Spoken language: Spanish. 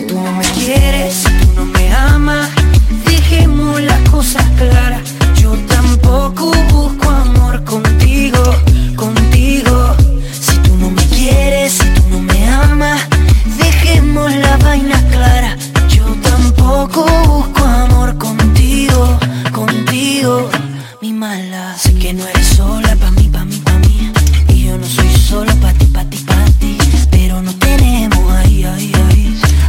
Si tú no me quieres, si tú no me amas, dejemos las cosas claras. Yo tampoco busco amor contigo, contigo. Si tú no me quieres, si tú no me amas, dejemos la vaina clara. Yo tampoco busco amor contigo, contigo. Mi mala, sé que no eres sola